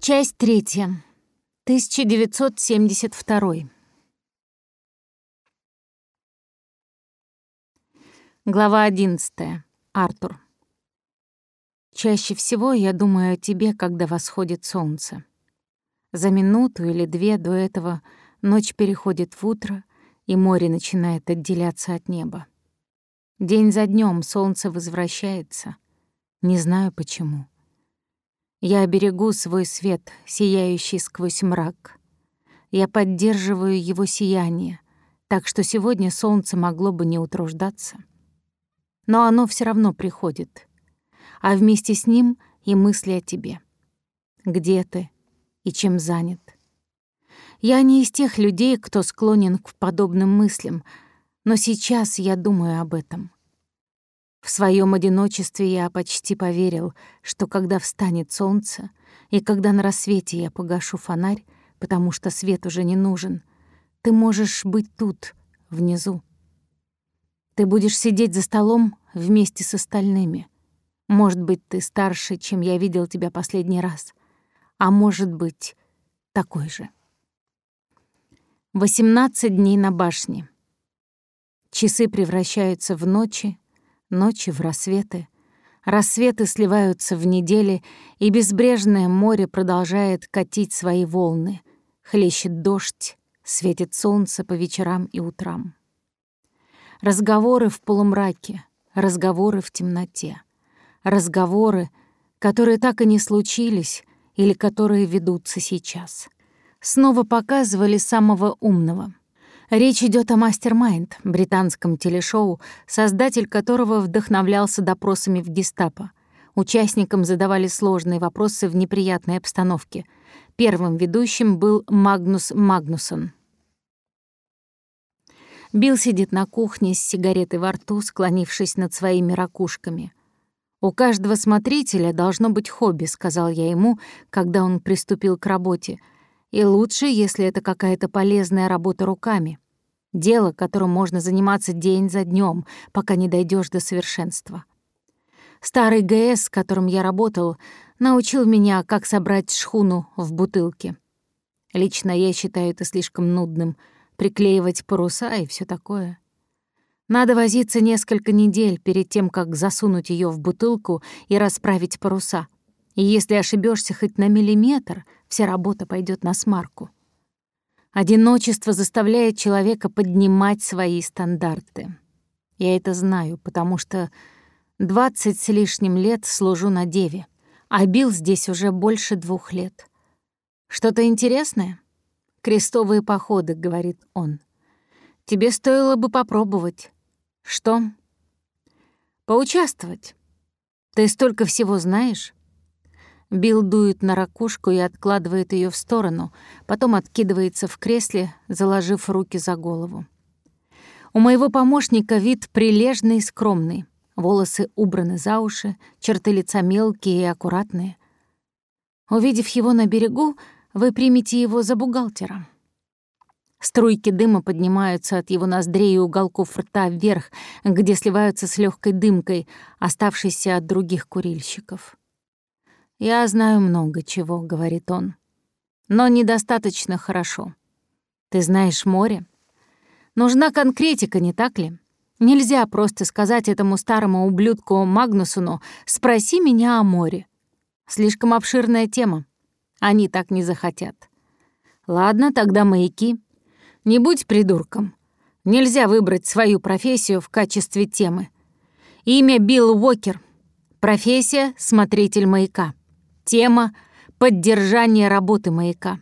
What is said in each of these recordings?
Часть третья. 1972. Глава 11. Артур. Чаще всего я думаю о тебе, когда восходит солнце. За минуту или две до этого ночь переходит в утро, и море начинает отделяться от неба. День за днем солнце возвращается. Не знаю почему. Я берегу свой свет, сияющий сквозь мрак. Я поддерживаю его сияние, так что сегодня солнце могло бы не утруждаться. Но оно все равно приходит, а вместе с ним и мысли о тебе. Где ты и чем занят? Я не из тех людей, кто склонен к подобным мыслям, но сейчас я думаю об этом. В своем одиночестве я почти поверил, что когда встанет солнце, и когда на рассвете я погашу фонарь, потому что свет уже не нужен, ты можешь быть тут, внизу. Ты будешь сидеть за столом вместе с остальными. Может быть, ты старше, чем я видел тебя последний раз, а может быть, такой же. 18 дней на башне. Часы превращаются в ночи, ночи в рассветы. Рассветы сливаются в недели, и безбрежное море продолжает катить свои волны. Хлещет дождь, светит солнце по вечерам и утрам. Разговоры в полумраке, разговоры в темноте. Разговоры, которые так и не случились или которые ведутся сейчас. Снова показывали самого умного — Речь идет о «Мастер-Майнд», британском телешоу, создатель которого вдохновлялся допросами в гестапо. Участникам задавали сложные вопросы в неприятной обстановке. Первым ведущим был Магнус Магнусон. Билл сидит на кухне с сигаретой во рту, склонившись над своими ракушками. «У каждого смотрителя должно быть хобби», — сказал я ему, когда он приступил к работе — и лучше, если это какая-то полезная работа руками. Дело, которым можно заниматься день за днем, пока не дойдешь до совершенства. Старый ГС, с которым я работал, научил меня, как собрать шхуну в бутылке. Лично я считаю это слишком нудным — приклеивать паруса и все такое. Надо возиться несколько недель перед тем, как засунуть ее в бутылку и расправить паруса. И если ошибешься хоть на миллиметр, вся работа пойдет на смарку. Одиночество заставляет человека поднимать свои стандарты. Я это знаю, потому что двадцать с лишним лет служу на деве, а бил здесь уже больше двух лет. Что-то интересное? Крестовые походы, говорит он. Тебе стоило бы попробовать. Что? Поучаствовать. Ты столько всего знаешь. Билл дует на ракушку и откладывает ее в сторону, потом откидывается в кресле, заложив руки за голову. У моего помощника вид прилежный и скромный. Волосы убраны за уши, черты лица мелкие и аккуратные. Увидев его на берегу, вы примете его за бухгалтера. Струйки дыма поднимаются от его ноздрей и уголков рта вверх, где сливаются с легкой дымкой, оставшейся от других курильщиков. «Я знаю много чего», — говорит он. «Но недостаточно хорошо. Ты знаешь море? Нужна конкретика, не так ли? Нельзя просто сказать этому старому ублюдку Магнусону «спроси меня о море». Слишком обширная тема. Они так не захотят. Ладно, тогда маяки. Не будь придурком. Нельзя выбрать свою профессию в качестве темы. Имя Билл Уокер. Профессия — смотритель маяка. Тема — поддержание работы маяка.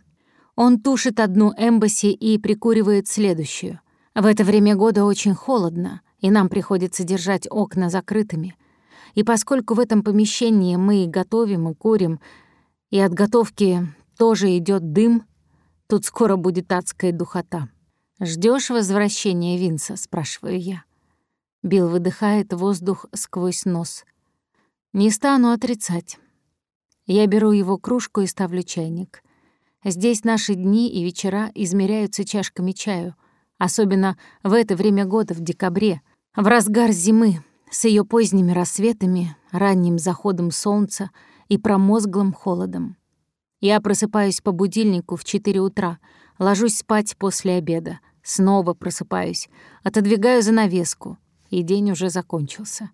Он тушит одну эмбасси и прикуривает следующую. В это время года очень холодно, и нам приходится держать окна закрытыми. И поскольку в этом помещении мы и готовим, и курим, и от готовки тоже идет дым, тут скоро будет адская духота. Ждешь возвращения Винса?» — спрашиваю я. Билл выдыхает воздух сквозь нос. «Не стану отрицать. Я беру его кружку и ставлю чайник. Здесь наши дни и вечера измеряются чашками чаю, особенно в это время года, в декабре, в разгар зимы, С ее поздними рассветами, ранним заходом солнца и промозглым холодом. Я просыпаюсь по будильнику в 4 утра, ложусь спать после обеда, снова просыпаюсь, отодвигаю занавеску, и день уже закончился.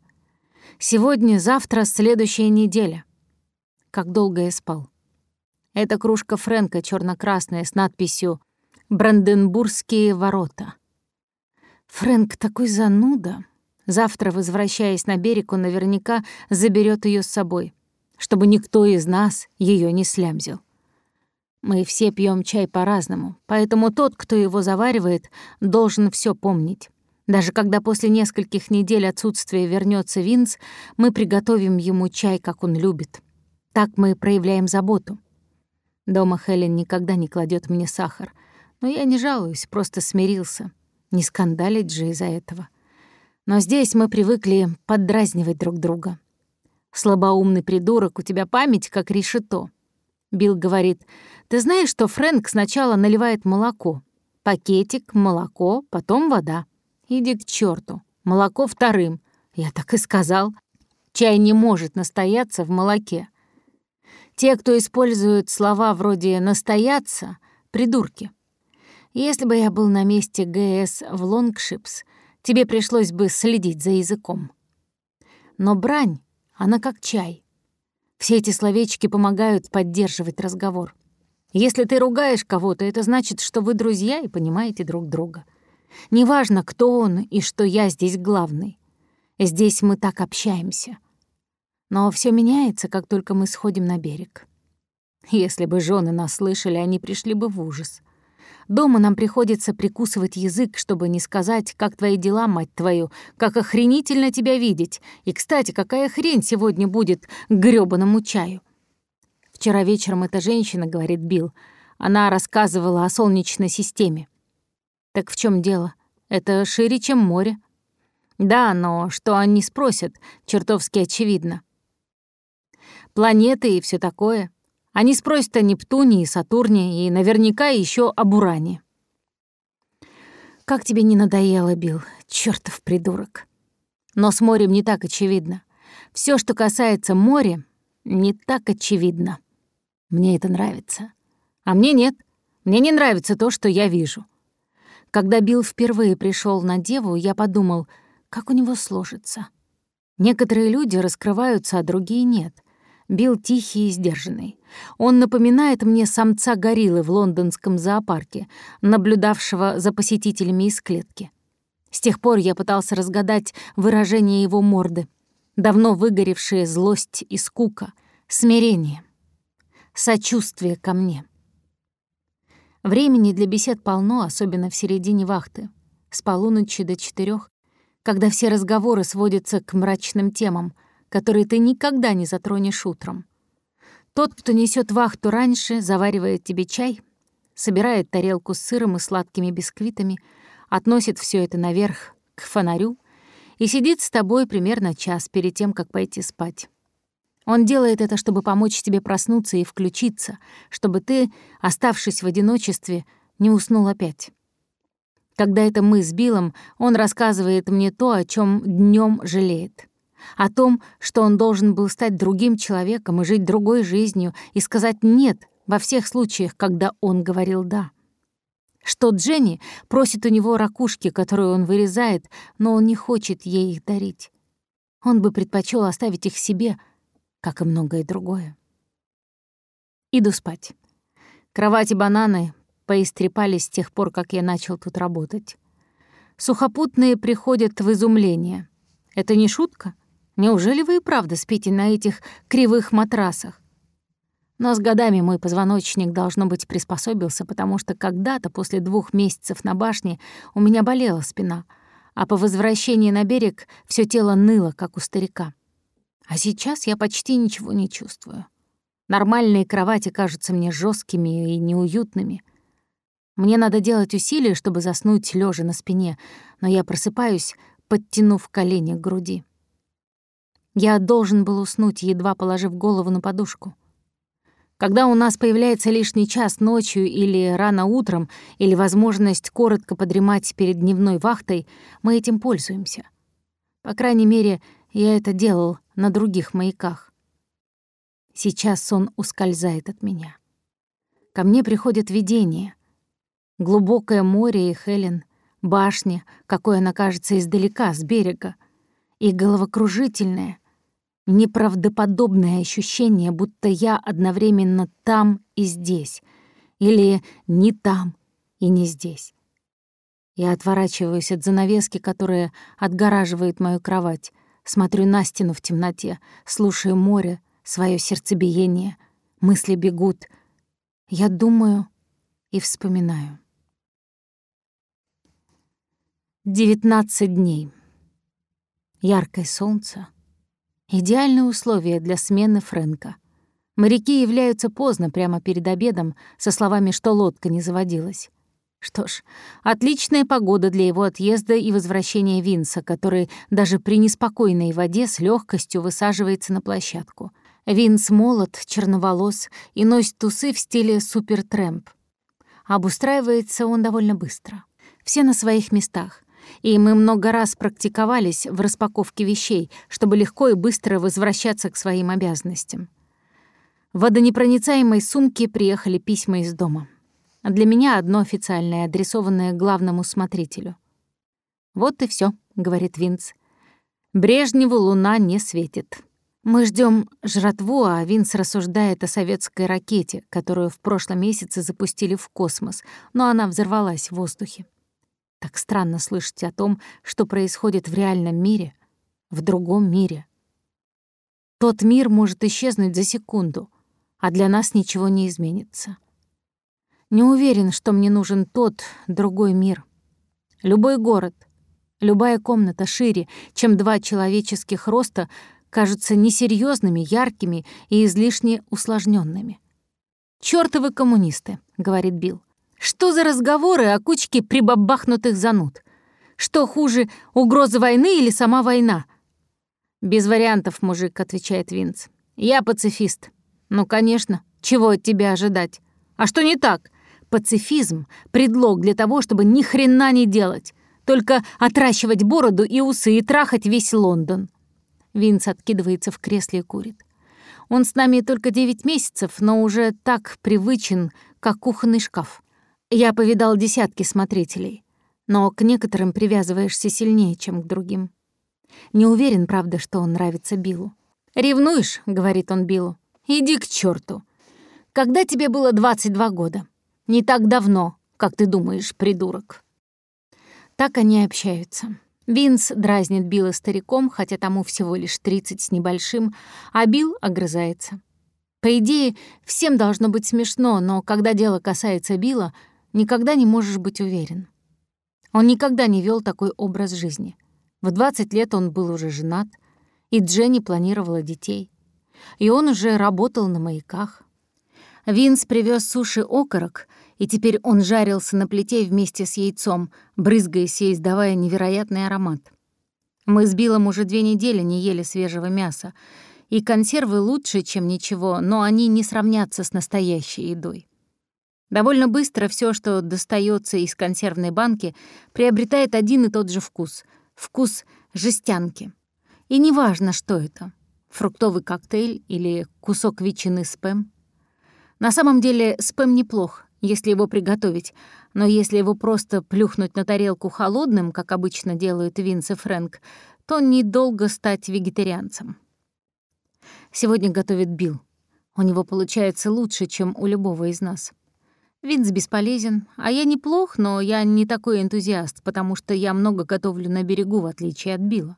Сегодня, завтра, следующая неделя. Как долго я спал. Это кружка Фрэнка черно красная с надписью «Бранденбургские ворота». Фрэнк такой зануда. Завтра, возвращаясь на берег, он наверняка заберет ее с собой чтобы никто из нас ее не слямзил. Мы все пьем чай по-разному, поэтому тот, кто его заваривает, должен все помнить. Даже когда после нескольких недель отсутствия вернется Винс, мы приготовим ему чай, как он любит. Так мы проявляем заботу. Дома Хелен никогда не кладет мне сахар, но я не жалуюсь, просто смирился. Не скандалить же из-за этого. Но здесь мы привыкли поддразнивать друг друга. Слабоумный придурок, у тебя память как решето. Билл говорит, ты знаешь, что Фрэнк сначала наливает молоко? Пакетик, молоко, потом вода. Иди к черту. Молоко вторым. Я так и сказал. Чай не может настояться в молоке. Те, кто использует слова вроде «настояться», — придурки. Если бы я был на месте ГС в Лонгшипс, тебе пришлось бы следить за языком. Но брань она как чай. Все эти словечки помогают поддерживать разговор. Если ты ругаешь кого-то, это значит, что вы друзья и понимаете друг друга. Неважно, кто он и что я здесь главный. Здесь мы так общаемся. Но все меняется, как только мы сходим на берег. Если бы жены нас слышали, они пришли бы в ужас. Дома нам приходится прикусывать язык, чтобы не сказать, как твои дела, мать твою, как охренительно тебя видеть. И, кстати, какая хрень сегодня будет грёбаному чаю. Вчера вечером эта женщина, говорит Билл, она рассказывала о Солнечной системе. Так в чем дело? Это шире, чем море. Да, но что они спросят, чертовски очевидно. Планеты и все такое — они спросят о Нептуне и Сатурне, и наверняка еще об Уране. Как тебе не надоело, Билл, чертов придурок. Но с морем не так очевидно. Все, что касается моря, не так очевидно. Мне это нравится. А мне нет. Мне не нравится то, что я вижу. Когда Билл впервые пришел на Деву, я подумал, как у него сложится. Некоторые люди раскрываются, а другие нет — Билл тихий и сдержанный. Он напоминает мне самца гориллы в лондонском зоопарке, наблюдавшего за посетителями из клетки. С тех пор я пытался разгадать выражение его морды. Давно выгоревшая злость и скука, смирение, сочувствие ко мне. Времени для бесед полно, особенно в середине вахты, с полуночи до четырех, когда все разговоры сводятся к мрачным темам — которые ты никогда не затронешь утром. Тот, кто несет вахту раньше, заваривает тебе чай, собирает тарелку с сыром и сладкими бисквитами, относит все это наверх к фонарю и сидит с тобой примерно час перед тем, как пойти спать. Он делает это, чтобы помочь тебе проснуться и включиться, чтобы ты, оставшись в одиночестве, не уснул опять. Когда это мы с Биллом, он рассказывает мне то, о чем днем жалеет о том, что он должен был стать другим человеком и жить другой жизнью, и сказать «нет» во всех случаях, когда он говорил «да». Что Дженни просит у него ракушки, которую он вырезает, но он не хочет ей их дарить. Он бы предпочел оставить их себе, как и многое другое. Иду спать. Кровати бананы поистрепались с тех пор, как я начал тут работать. Сухопутные приходят в изумление. Это не шутка? Неужели вы и правда спите на этих кривых матрасах? Но с годами мой позвоночник, должно быть, приспособился, потому что когда-то, после двух месяцев на башне, у меня болела спина, а по возвращении на берег все тело ныло, как у старика. А сейчас я почти ничего не чувствую. Нормальные кровати кажутся мне жесткими и неуютными. Мне надо делать усилия, чтобы заснуть лежа на спине, но я просыпаюсь, подтянув колени к груди. Я должен был уснуть, едва положив голову на подушку. Когда у нас появляется лишний час ночью или рано утром, или возможность коротко подремать перед дневной вахтой, мы этим пользуемся. По крайней мере, Я это делал на других маяках. Сейчас сон ускользает от меня. Ко мне приходят видения. Глубокое море и Хелен, башня, какой она кажется издалека, с берега, и головокружительное, неправдоподобное ощущение, будто я одновременно там и здесь, или не там и не здесь. Я отворачиваюсь от занавески, которая отгораживает мою кровать, смотрю на стену в темноте, слушаю море, свое сердцебиение, мысли бегут. Я думаю и вспоминаю. 19 дней. Яркое солнце. Идеальные условия для смены Фрэнка. Моряки являются поздно, прямо перед обедом, со словами, что лодка не заводилась. Что ж, отличная погода для его отъезда и возвращения Винса, который даже при неспокойной воде с легкостью высаживается на площадку. Винс молод, черноволос и носит тусы в стиле супертрэмп. Обустраивается он довольно быстро. Все на своих местах. И мы много раз практиковались в распаковке вещей, чтобы легко и быстро возвращаться к своим обязанностям. В водонепроницаемой сумке приехали письма из дома. Для меня одно официальное, адресованное главному смотрителю. «Вот и все, говорит Винс. «Брежневу луна не светит». Мы ждем жратву, а Винс рассуждает о советской ракете, которую в прошлом месяце запустили в космос, но она взорвалась в воздухе. Так странно слышать о том, что происходит в реальном мире, в другом мире. Тот мир может исчезнуть за секунду, а для нас ничего не изменится. Не уверен, что мне нужен тот, другой мир. Любой город, любая комната шире, чем два человеческих роста, кажутся несерьезными, яркими и излишне усложненными. «Чёртовы коммунисты», — говорит Билл. «Что за разговоры о кучке прибабахнутых зануд? Что хуже, угроза войны или сама война?» «Без вариантов, мужик», — отвечает Винц. «Я пацифист». «Ну, конечно. Чего от тебя ожидать? А что не так? Пацифизм — предлог для того, чтобы ни хрена не делать, только отращивать бороду и усы и трахать весь Лондон. Винс откидывается в кресле и курит. Он с нами только девять месяцев, но уже так привычен, как кухонный шкаф. Я повидал десятки смотрителей, но к некоторым привязываешься сильнее, чем к другим. Не уверен, правда, что он нравится Биллу. «Ревнуешь?» — говорит он Биллу. «Иди к черту. Когда тебе было 22 года?» Не так давно, как ты думаешь, придурок». Так они общаются. Винс дразнит Билла стариком, хотя тому всего лишь 30 с небольшим, а Билл огрызается. По идее, всем должно быть смешно, но когда дело касается Билла, никогда не можешь быть уверен. Он никогда не вел такой образ жизни. В 20 лет он был уже женат, и Дженни планировала детей. И он уже работал на маяках. Винс привез суши окорок, и теперь он жарился на плите вместе с яйцом, брызгаясь и издавая невероятный аромат. Мы с Биллом уже две недели не ели свежего мяса, и консервы лучше, чем ничего, но они не сравнятся с настоящей едой. Довольно быстро все, что достается из консервной банки, приобретает один и тот же вкус — вкус жестянки. И неважно, что это — фруктовый коктейль или кусок ветчины спэм. На самом деле спэм неплох, если его приготовить, но если его просто плюхнуть на тарелку холодным, как обычно делают Винс и Фрэнк, то недолго стать вегетарианцем. Сегодня готовит Билл. У него получается лучше, чем у любого из нас. Винс бесполезен, а я неплох, но я не такой энтузиаст, потому что я много готовлю на берегу, в отличие от Билла.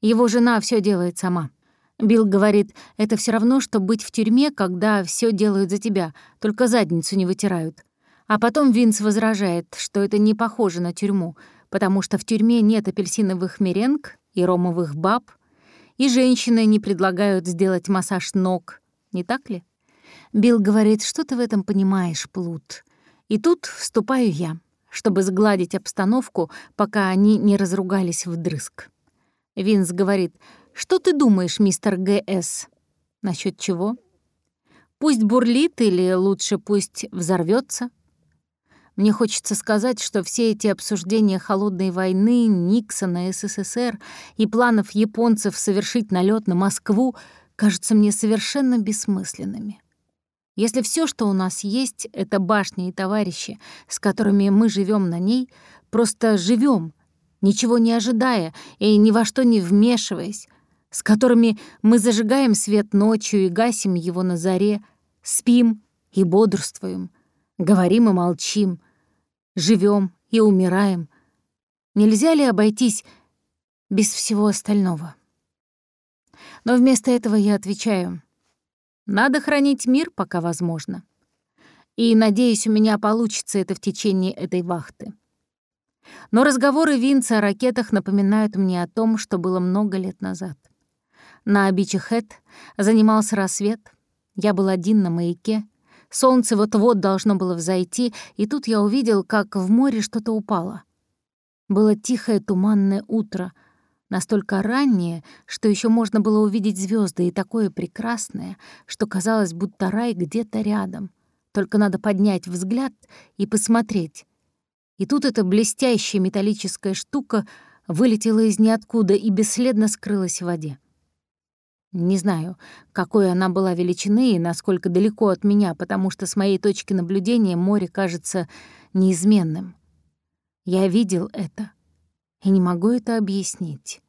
Его жена все делает сама. Билл говорит, это все равно, что быть в тюрьме, когда все делают за тебя, только задницу не вытирают. А потом Винс возражает, что это не похоже на тюрьму, потому что в тюрьме нет апельсиновых меренг и ромовых баб, и женщины не предлагают сделать массаж ног, не так ли? Билл говорит, что ты в этом понимаешь, Плут. И тут вступаю я, чтобы сгладить обстановку, пока они не разругались вдрызг. Винс говорит, что ты думаешь, мистер Г.С.? Насчет чего? Пусть бурлит или лучше пусть взорвется? Мне хочется сказать, что все эти обсуждения холодной войны, Никсона, СССР и планов японцев совершить налет на Москву кажутся мне совершенно бессмысленными. Если все, что у нас есть, это башни и товарищи, с которыми мы живем на ней, просто живем, ничего не ожидая и ни во что не вмешиваясь, с которыми мы зажигаем свет ночью и гасим его на заре, спим и бодрствуем, говорим и молчим, живем и умираем. Нельзя ли обойтись без всего остального? Но вместо этого я отвечаю, надо хранить мир, пока возможно. И, надеюсь, у меня получится это в течение этой вахты. Но разговоры Винца о ракетах напоминают мне о том, что было много лет назад. На Бичехэт занимался рассвет, я был один на маяке, солнце вот-вот должно было взойти, и тут я увидел, как в море что-то упало. Было тихое туманное утро — настолько раннее, что еще можно было увидеть звезды, и такое прекрасное, что казалось, будто рай где-то рядом. Только надо поднять взгляд и посмотреть. И тут эта блестящая металлическая штука вылетела из ниоткуда и бесследно скрылась в воде. Не знаю, какой она была величины и насколько далеко от меня, потому что с моей точки наблюдения море кажется неизменным. Я видел это и не могу это объяснить.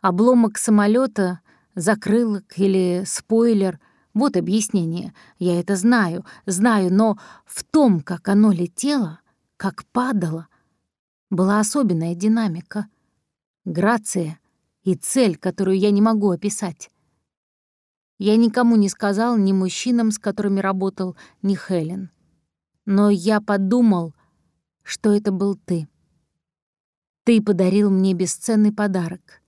Обломок самолета, закрылок или спойлер — вот объяснение. Я это знаю, знаю, но в том, как оно летело, как падало, была особенная динамика, грация и цель, которую я не могу описать. Я никому не сказал, ни мужчинам, с которыми работал, ни Хелен. Но я подумал, что это был ты. Ты подарил мне бесценный подарок,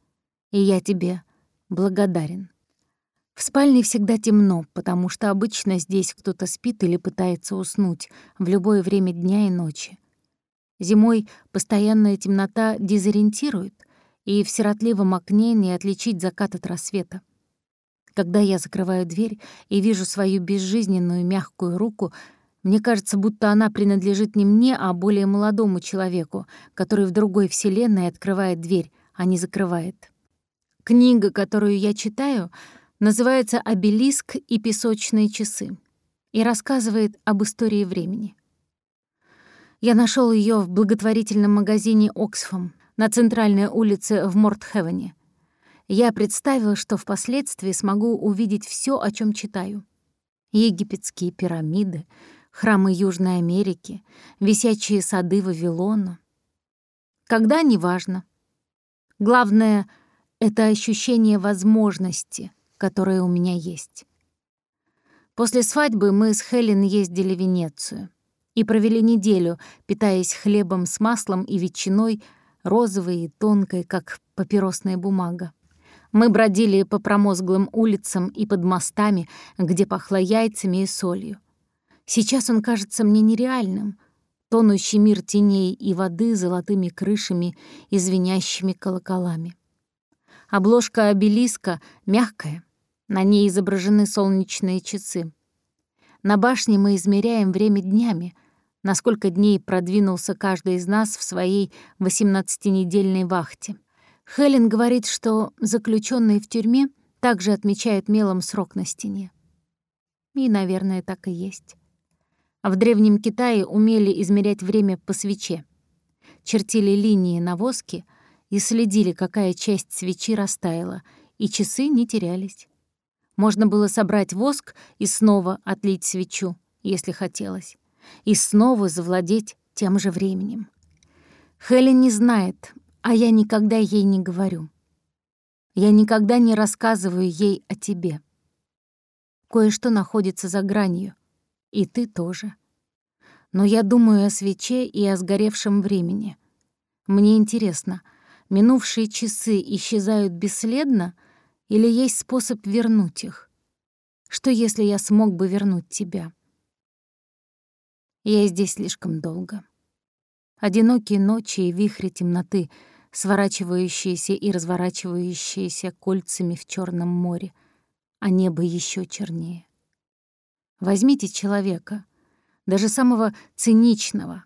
и я тебе благодарен. В спальне всегда темно, потому что обычно здесь кто-то спит или пытается уснуть в любое время дня и ночи. Зимой постоянная темнота дезориентирует, и в сиротливом окне не отличить закат от рассвета. Когда я закрываю дверь и вижу свою безжизненную мягкую руку, мне кажется, будто она принадлежит не мне, а более молодому человеку, который в другой вселенной открывает дверь, а не закрывает. Книга, которую я читаю, называется «Обелиск и песочные часы» и рассказывает об истории времени. Я нашел ее в благотворительном магазине «Оксфам» на центральной улице в Мортхевене. Я представила, что впоследствии смогу увидеть все, о чем читаю. Египетские пирамиды — храмы Южной Америки, висячие сады Вавилона. Когда — неважно. Главное — это ощущение возможности, которое у меня есть. После свадьбы мы с Хелен ездили в Венецию и провели неделю, питаясь хлебом с маслом и ветчиной, розовой и тонкой, как папиросная бумага. Мы бродили по промозглым улицам и под мостами, где пахло яйцами и солью. Сейчас он кажется мне нереальным. Тонущий мир теней и воды золотыми крышами и звенящими колоколами. Обложка обелиска мягкая, на ней изображены солнечные часы. На башне мы измеряем время днями, насколько дней продвинулся каждый из нас в своей 18-недельной вахте. Хелен говорит, что заключенные в тюрьме также отмечают мелом срок на стене. И, наверное, так и есть. А в Древнем Китае умели измерять время по свече. Чертили линии на воске и следили, какая часть свечи растаяла, и часы не терялись. Можно было собрать воск и снова отлить свечу, если хотелось, и снова завладеть тем же временем. Хелен не знает, а я никогда ей не говорю. Я никогда не рассказываю ей о тебе. Кое-что находится за гранью — и ты тоже. Но я думаю о свече и о сгоревшем времени. Мне интересно, минувшие часы исчезают бесследно или есть способ вернуть их? Что, если я смог бы вернуть тебя? Я здесь слишком долго. Одинокие ночи и вихри темноты, сворачивающиеся и разворачивающиеся кольцами в Черном море, а небо еще чернее. Возьмите человека, даже самого циничного,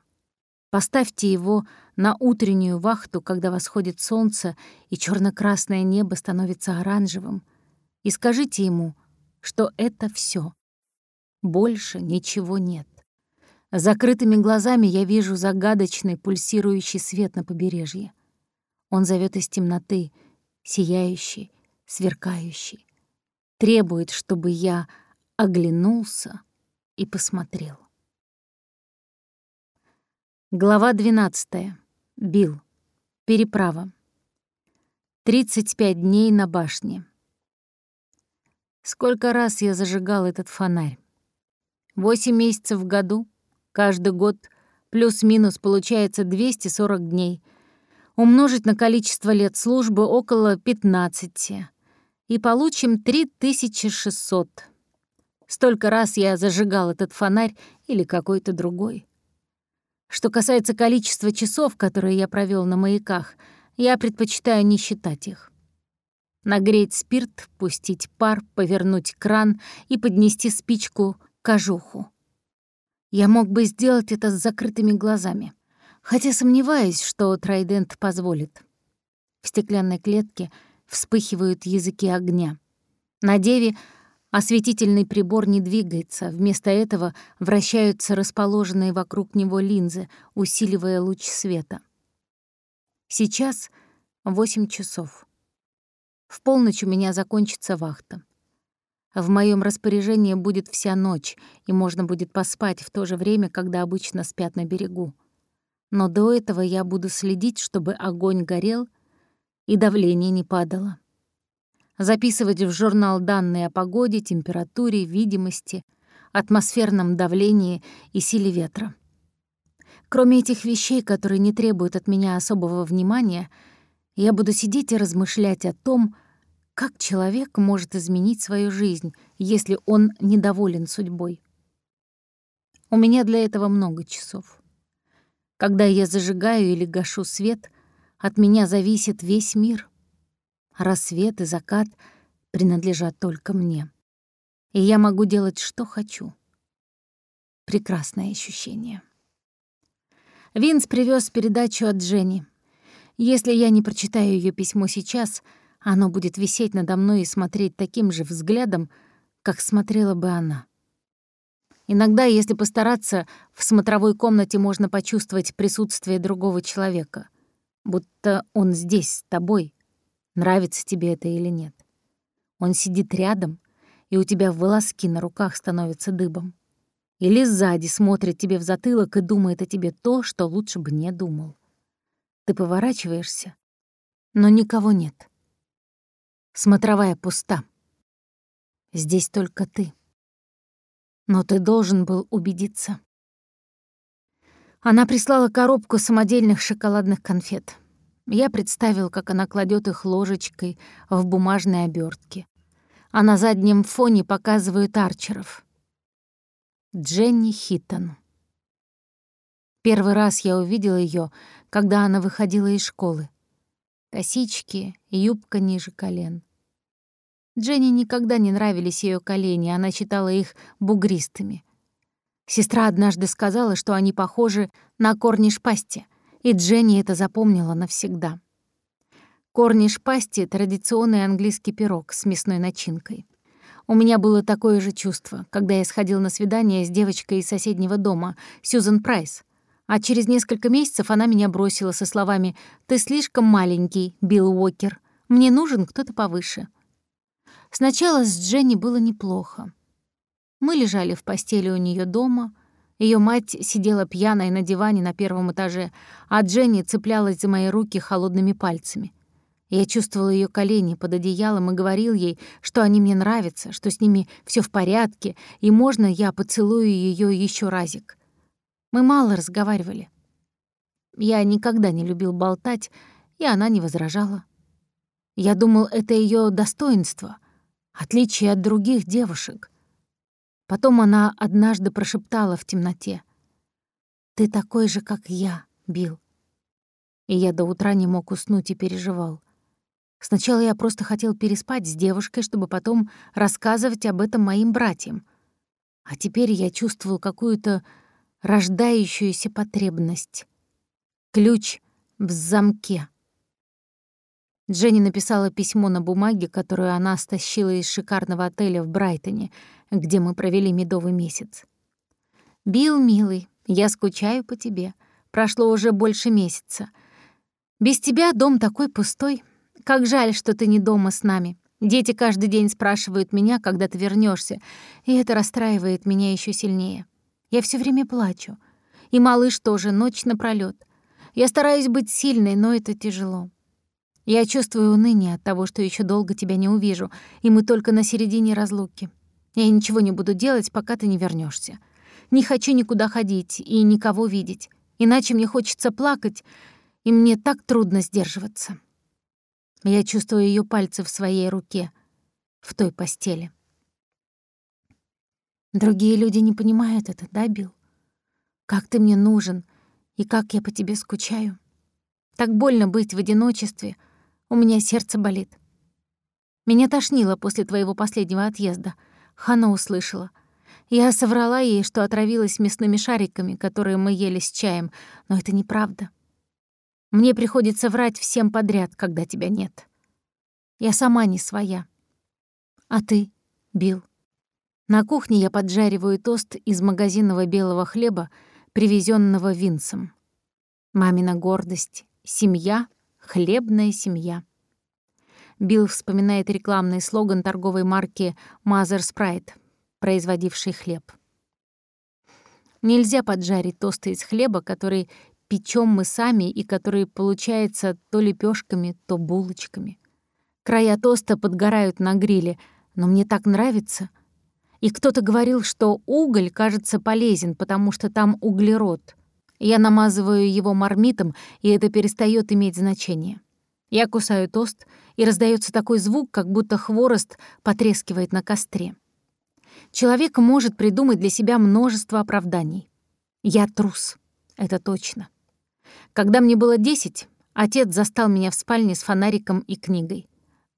Поставьте его на утреннюю вахту, когда восходит солнце и черно красное небо становится оранжевым, и скажите ему, что это все. Больше ничего нет. Закрытыми глазами я вижу загадочный пульсирующий свет на побережье. Он зовет из темноты, сияющий, сверкающий. Требует, чтобы я оглянулся и посмотрел. Глава 12. Бил. Переправа. 35 дней на башне. Сколько раз я зажигал этот фонарь? Восемь месяцев в году, каждый год, плюс-минус получается 240 дней. Умножить на количество лет службы около 15. И получим 3600. Столько раз я зажигал этот фонарь или какой-то другой. Что касается количества часов, которые я провел на маяках, я предпочитаю не считать их. Нагреть спирт, пустить пар, повернуть кран и поднести спичку к кожуху. Я мог бы сделать это с закрытыми глазами, хотя сомневаюсь, что Трайдент позволит. В стеклянной клетке вспыхивают языки огня. На деве Осветительный прибор не двигается, вместо этого вращаются расположенные вокруг него линзы, усиливая луч света. Сейчас 8 часов. В полночь у меня закончится вахта. В моем распоряжении будет вся ночь, и можно будет поспать в то же время, когда обычно спят на берегу. Но до этого я буду следить, чтобы огонь горел и давление не падало записывать в журнал данные о погоде, температуре, видимости, атмосферном давлении и силе ветра. Кроме этих вещей, которые не требуют от меня особого внимания, я буду сидеть и размышлять о том, как человек может изменить свою жизнь, если он недоволен судьбой. У меня для этого много часов. Когда я зажигаю или гашу свет, от меня зависит весь мир — рассвет и закат принадлежат только мне. И я могу делать, что хочу. Прекрасное ощущение. Винс привез передачу от Дженни. Если я не прочитаю ее письмо сейчас, оно будет висеть надо мной и смотреть таким же взглядом, как смотрела бы она. Иногда, если постараться, в смотровой комнате можно почувствовать присутствие другого человека, будто он здесь, с тобой, нравится тебе это или нет. Он сидит рядом, и у тебя волоски на руках становятся дыбом. Или сзади смотрит тебе в затылок и думает о тебе то, что лучше бы не думал. Ты поворачиваешься, но никого нет. Смотровая пуста. Здесь только ты. Но ты должен был убедиться. Она прислала коробку самодельных шоколадных конфет. Я представил, как она кладет их ложечкой в бумажной обертке, а на заднем фоне показывают арчеров. Дженни Хиттон. Первый раз я увидел ее, когда она выходила из школы. Косички, юбка ниже колен. Дженни никогда не нравились ее колени, она считала их бугристыми. Сестра однажды сказала, что они похожи на корни шпасти — и Дженни это запомнила навсегда. Корниш пасти — традиционный английский пирог с мясной начинкой. У меня было такое же чувство, когда я сходил на свидание с девочкой из соседнего дома, Сьюзен Прайс. А через несколько месяцев она меня бросила со словами «Ты слишком маленький, Билл Уокер. Мне нужен кто-то повыше». Сначала с Дженни было неплохо. Мы лежали в постели у нее дома — ее мать сидела пьяная на диване на первом этаже, а Дженни цеплялась за мои руки холодными пальцами. Я чувствовал ее колени под одеялом и говорил ей, что они мне нравятся, что с ними все в порядке, и можно я поцелую ее еще разик. Мы мало разговаривали. Я никогда не любил болтать, и она не возражала. Я думал, это ее достоинство, отличие от других девушек — Потом она однажды прошептала в темноте. «Ты такой же, как я, Билл». И я до утра не мог уснуть и переживал. Сначала я просто хотел переспать с девушкой, чтобы потом рассказывать об этом моим братьям. А теперь я чувствовал какую-то рождающуюся потребность Ключ в замке. Дженни написала письмо на бумаге, которую она стащила из шикарного отеля в Брайтоне, где мы провели медовый месяц. «Билл, милый, я скучаю по тебе. Прошло уже больше месяца. Без тебя дом такой пустой. Как жаль, что ты не дома с нами. Дети каждый день спрашивают меня, когда ты вернешься, и это расстраивает меня еще сильнее. Я все время плачу. И малыш тоже, ночь напролёт. Я стараюсь быть сильной, но это тяжело. Я чувствую уныние от того, что еще долго тебя не увижу, и мы только на середине разлуки. Я ничего не буду делать, пока ты не вернешься. Не хочу никуда ходить и никого видеть, иначе мне хочется плакать, и мне так трудно сдерживаться. Я чувствую ее пальцы в своей руке, в той постели. Другие люди не понимают это, да, Билл? Как ты мне нужен, и как я по тебе скучаю. Так больно быть в одиночестве — у меня сердце болит. Меня тошнило после твоего последнего отъезда. Хана услышала. Я соврала ей, что отравилась мясными шариками, которые мы ели с чаем, но это неправда. Мне приходится врать всем подряд, когда тебя нет. Я сама не своя. А ты, Билл? На кухне я поджариваю тост из магазинного белого хлеба, привезенного Винсом. Мамина гордость, семья Хлебная семья. Билл вспоминает рекламный слоган торговой марки Mother Sprite, производившей хлеб. Нельзя поджарить тосты из хлеба, который печем мы сами и который получается то лепешками, то булочками. Края тоста подгорают на гриле, но мне так нравится. И кто-то говорил, что уголь кажется полезен, потому что там углерод. Я намазываю его мармитом, и это перестает иметь значение. Я кусаю тост, и раздается такой звук, как будто хворост потрескивает на костре. Человек может придумать для себя множество оправданий. Я трус, это точно. Когда мне было десять, отец застал меня в спальне с фонариком и книгой.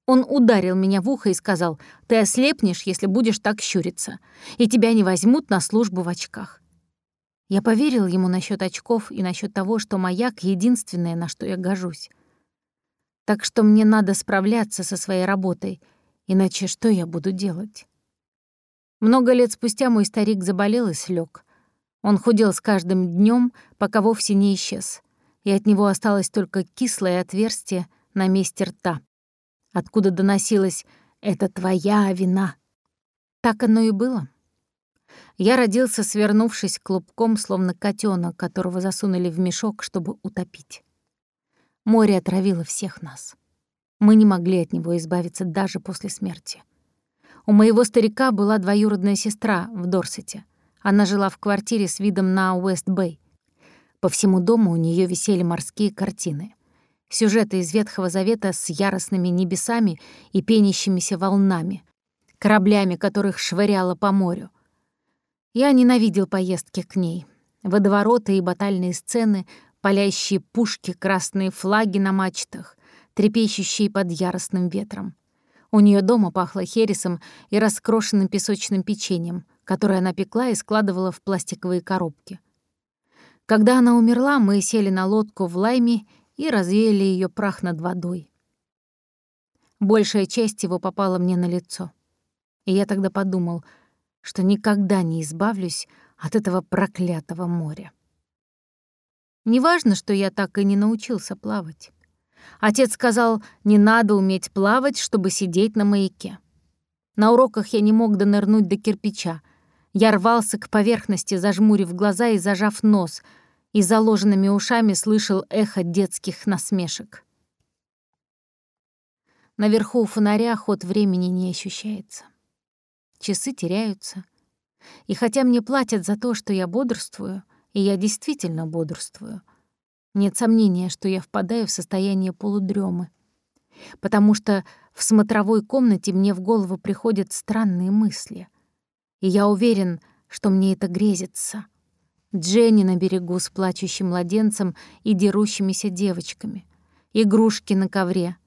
Он ударил меня в ухо и сказал, «Ты ослепнешь, если будешь так щуриться, и тебя не возьмут на службу в очках». Я поверил ему насчет очков и насчет того, что маяк — единственное, на что я гожусь. Так что мне надо справляться со своей работой, иначе что я буду делать? Много лет спустя мой старик заболел и слег. Он худел с каждым днем, пока вовсе не исчез, и от него осталось только кислое отверстие на месте рта, откуда доносилось «это твоя вина». Так оно и было. Я родился, свернувшись клубком, словно котенок, которого засунули в мешок, чтобы утопить. Море отравило всех нас. Мы не могли от него избавиться даже после смерти. У моего старика была двоюродная сестра в Дорсете. Она жила в квартире с видом на Уэст-Бэй. По всему дому у нее висели морские картины. Сюжеты из Ветхого Завета с яростными небесами и пенящимися волнами, кораблями, которых швыряло по морю — я ненавидел поездки к ней. Водовороты и батальные сцены, палящие пушки, красные флаги на мачтах, трепещущие под яростным ветром. У нее дома пахло хересом и раскрошенным песочным печеньем, которое она пекла и складывала в пластиковые коробки. Когда она умерла, мы сели на лодку в лайме и развеяли ее прах над водой. Большая часть его попала мне на лицо. И я тогда подумал — что никогда не избавлюсь от этого проклятого моря. Неважно, что я так и не научился плавать. Отец сказал, не надо уметь плавать, чтобы сидеть на маяке. На уроках я не мог донырнуть до кирпича. Я рвался к поверхности, зажмурив глаза и зажав нос, и заложенными ушами слышал эхо детских насмешек. Наверху у фонаря ход времени не ощущается часы теряются. И хотя мне платят за то, что я бодрствую, и я действительно бодрствую, нет сомнения, что я впадаю в состояние полудрёмы, потому что в смотровой комнате мне в голову приходят странные мысли, и я уверен, что мне это грезится. Дженни на берегу с плачущим младенцем и дерущимися девочками, игрушки на ковре,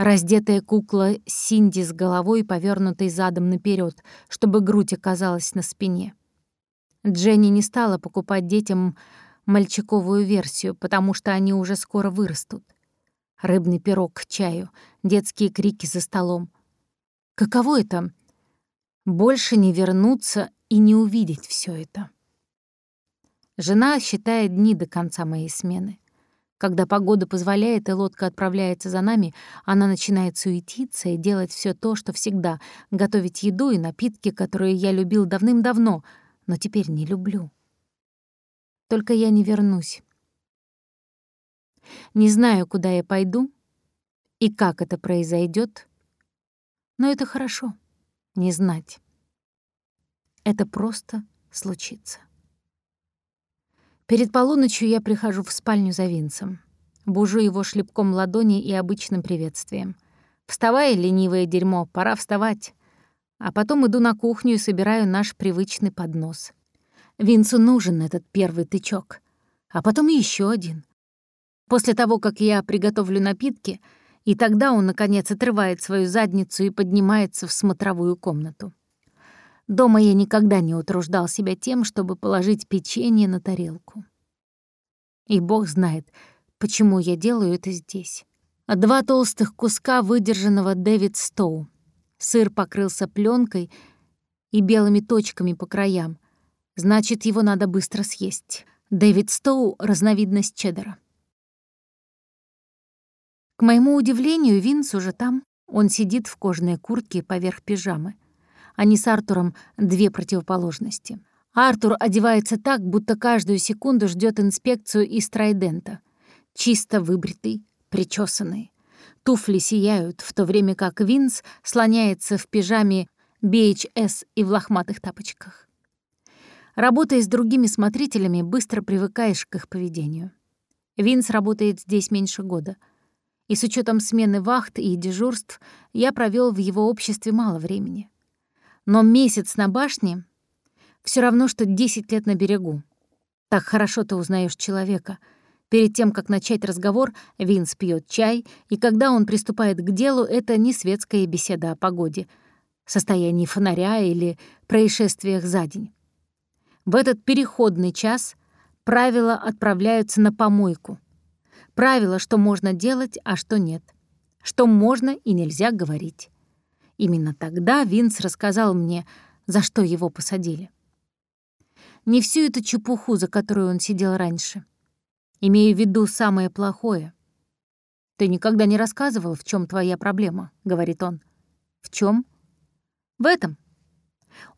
Раздетая кукла Синди с головой, повернутой задом наперед, чтобы грудь оказалась на спине. Дженни не стала покупать детям мальчиковую версию, потому что они уже скоро вырастут. Рыбный пирог к чаю, детские крики за столом. Каково это — больше не вернуться и не увидеть все это? Жена считает дни до конца моей смены. Когда погода позволяет и лодка отправляется за нами, она начинает суетиться и делать все то, что всегда, готовить еду и напитки, которые я любил давным-давно, но теперь не люблю. Только я не вернусь. Не знаю, куда я пойду и как это произойдет, но это хорошо — не знать. Это просто случится. Перед полуночью я прихожу в спальню за Винсом. Бужу его шлепком ладони и обычным приветствием. «Вставай, ленивое дерьмо, пора вставать». А потом иду на кухню и собираю наш привычный поднос. Винсу нужен этот первый тычок. А потом еще один. После того, как я приготовлю напитки, и тогда он, наконец, отрывает свою задницу и поднимается в смотровую комнату. Дома я никогда не утруждал себя тем, чтобы положить печенье на тарелку. И бог знает, почему я делаю это здесь. Два толстых куска выдержанного Дэвид Стоу. Сыр покрылся пленкой и белыми точками по краям. Значит, его надо быстро съесть. Дэвид Стоу — разновидность чеддера. К моему удивлению, Винс уже там. Он сидит в кожаной куртке поверх пижамы. Они с Артуром — две противоположности. Артур одевается так, будто каждую секунду ждет инспекцию из Трайдента. Чисто выбритый, причесанный. Туфли сияют, в то время как Винс слоняется в пижаме BHS и в лохматых тапочках. Работая с другими смотрителями, быстро привыкаешь к их поведению. Винс работает здесь меньше года. И с учетом смены вахт и дежурств я провел в его обществе мало времени. Но месяц на башне все равно, что 10 лет на берегу. Так хорошо ты узнаешь человека. Перед тем, как начать разговор, Винс пьет чай, и когда он приступает к делу, это не светская беседа о погоде, состоянии фонаря или происшествиях за день. В этот переходный час правила отправляются на помойку. Правила, что можно делать, а что нет. Что можно и нельзя говорить. Именно тогда Винс рассказал мне, за что его посадили. Не всю эту чепуху, за которую он сидел раньше. Имею в виду самое плохое. «Ты никогда не рассказывал, в чем твоя проблема», — говорит он. «В чем? «В этом».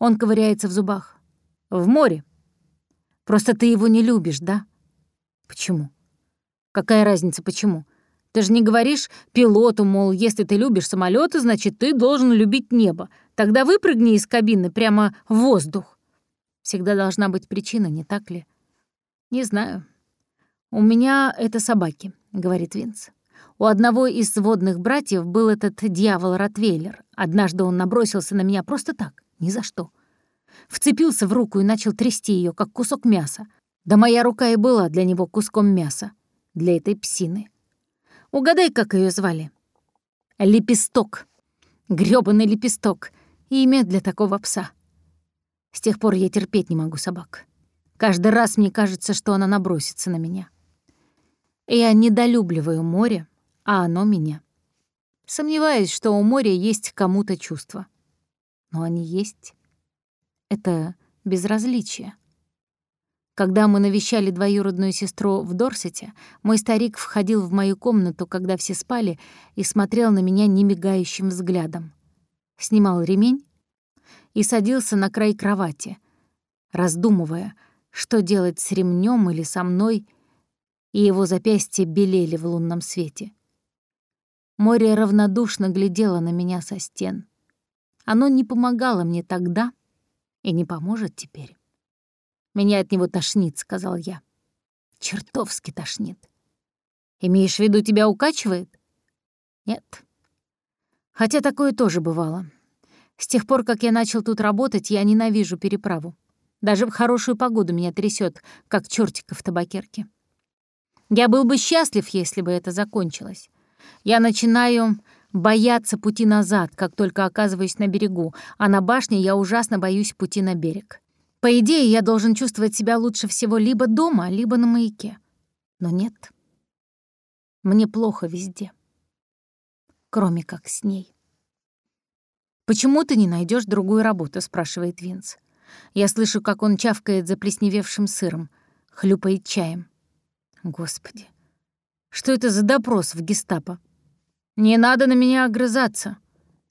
Он ковыряется в зубах. «В море. Просто ты его не любишь, да?» «Почему?» «Какая разница, почему? Ты же не говоришь пилоту, мол, если ты любишь самолеты, значит, ты должен любить небо. Тогда выпрыгни из кабины прямо в воздух. Всегда должна быть причина, не так ли? Не знаю. У меня это собаки, говорит Винс. У одного из сводных братьев был этот дьявол Ротвейлер. Однажды он набросился на меня просто так, ни за что. Вцепился в руку и начал трясти ее, как кусок мяса. Да моя рука и была для него куском мяса, для этой псины. Угадай, как ее звали. Лепесток. грёбаный лепесток. Имя для такого пса. С тех пор я терпеть не могу собак. Каждый раз мне кажется, что она набросится на меня. Я недолюбливаю море, а оно меня. Сомневаюсь, что у моря есть кому-то чувства. Но они есть. Это безразличие. Когда мы навещали двоюродную сестру в Дорсете, мой старик входил в мою комнату, когда все спали, и смотрел на меня немигающим взглядом. Снимал ремень и садился на край кровати, раздумывая, что делать с ремнем или со мной, и его запястья белели в лунном свете. Море равнодушно глядело на меня со стен. Оно не помогало мне тогда и не поможет теперь. Меня от него тошнит», — сказал я. «Чертовски тошнит». «Имеешь в виду, тебя укачивает?» «Нет». Хотя такое тоже бывало. С тех пор, как я начал тут работать, я ненавижу переправу. Даже в хорошую погоду меня трясет, как чертика в табакерке. Я был бы счастлив, если бы это закончилось. Я начинаю бояться пути назад, как только оказываюсь на берегу, а на башне я ужасно боюсь пути на берег. По идее, я должен чувствовать себя лучше всего либо дома, либо на маяке. Но нет. Мне плохо везде. Кроме как с ней. «Почему ты не найдешь другую работу?» — спрашивает Винс. Я слышу, как он чавкает заплесневевшим сыром, хлюпает чаем. Господи, что это за допрос в гестапо? Не надо на меня огрызаться.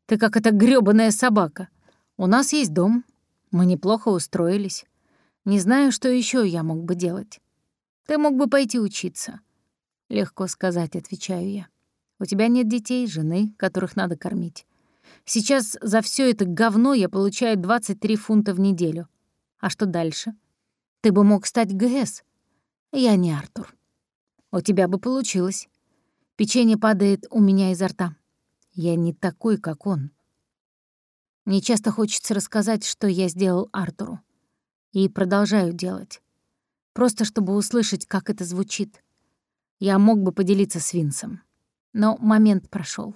Ты как эта грёбаная собака. У нас есть дом, мы неплохо устроились. Не знаю, что еще я мог бы делать. Ты мог бы пойти учиться. Легко сказать, отвечаю я. У тебя нет детей, жены, которых надо кормить. Сейчас за все это говно я получаю 23 фунта в неделю. А что дальше? Ты бы мог стать ГС. Я не Артур. У тебя бы получилось. Печенье падает у меня изо рта. Я не такой, как он. Мне часто хочется рассказать, что я сделал Артуру. И продолжаю делать. Просто чтобы услышать, как это звучит. Я мог бы поделиться с Винсом. Но момент прошел.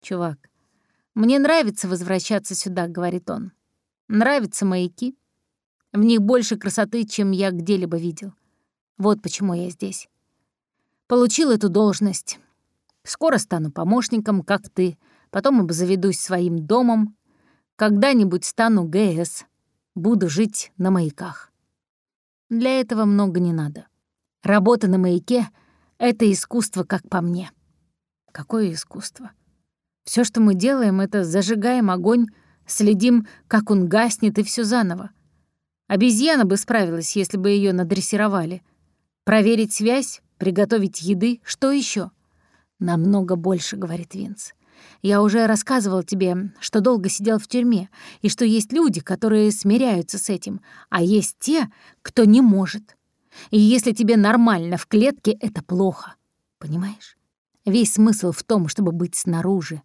«Чувак, мне нравится возвращаться сюда», — говорит он. «Нравятся маяки. В них больше красоты, чем я где-либо видел. Вот почему я здесь. Получил эту должность. Скоро стану помощником, как ты. Потом обзаведусь своим домом, когда-нибудь стану ГС. Буду жить на маяках. Для этого много не надо. Работа на маяке — это искусство, как по мне. Какое искусство? Все, что мы делаем, это зажигаем огонь, следим, как он гаснет, и все заново. Обезьяна бы справилась, если бы ее надрессировали. Проверить связь, приготовить еды, что еще? Намного больше, говорит Винс. Я уже рассказывал тебе, что долго сидел в тюрьме, и что есть люди, которые смиряются с этим, а есть те, кто не может. И если тебе нормально в клетке, это плохо. Понимаешь? Весь смысл в том, чтобы быть снаружи.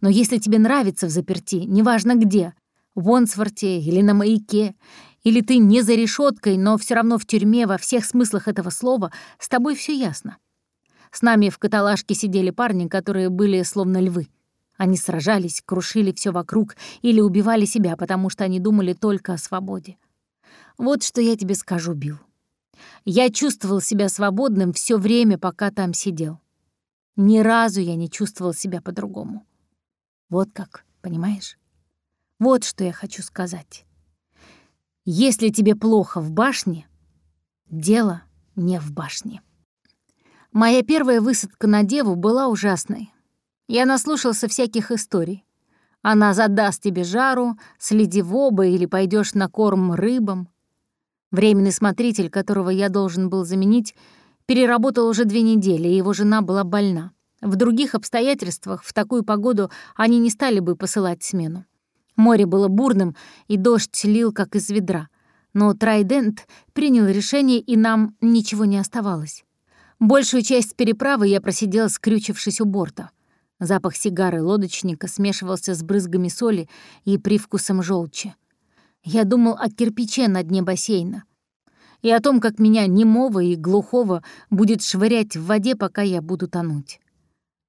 Но если тебе нравится в заперти, неважно где, в Онсворте или на маяке, или ты не за решеткой, но все равно в тюрьме во всех смыслах этого слова, с тобой все ясно. С нами в каталажке сидели парни, которые были словно львы. Они сражались, крушили все вокруг или убивали себя, потому что они думали только о свободе. Вот что я тебе скажу, Билл. Я чувствовал себя свободным все время, пока там сидел. Ни разу я не чувствовал себя по-другому. Вот как, понимаешь? Вот что я хочу сказать. Если тебе плохо в башне, дело не в башне. Моя первая высадка на деву была ужасной. Я наслушался всяких историй. Она задаст тебе жару, следи в оба или пойдешь на корм рыбам. Временный смотритель, которого я должен был заменить, переработал уже две недели, и его жена была больна. В других обстоятельствах в такую погоду они не стали бы посылать смену. Море было бурным, и дождь лил, как из ведра. Но Трайдент принял решение, и нам ничего не оставалось. Большую часть переправы я просидела, скрючившись у борта. Запах сигары лодочника смешивался с брызгами соли и привкусом желчи. Я думал о кирпиче на дне бассейна и о том, как меня немого и глухого будет швырять в воде, пока я буду тонуть.